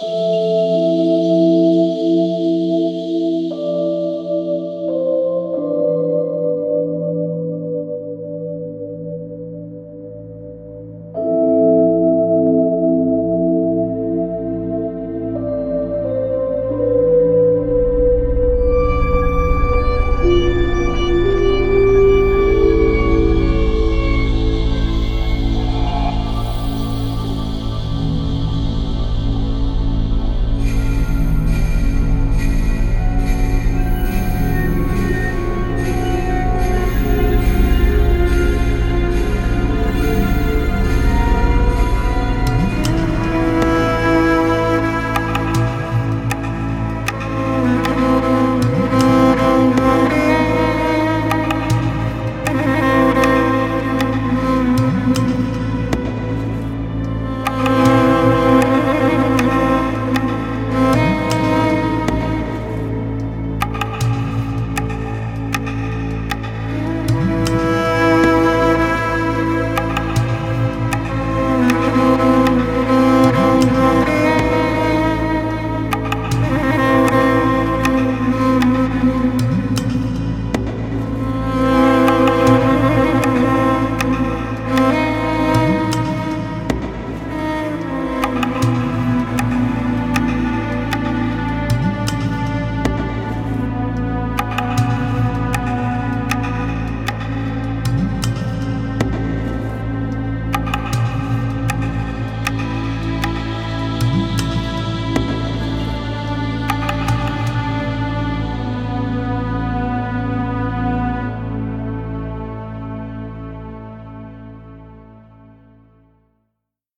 Música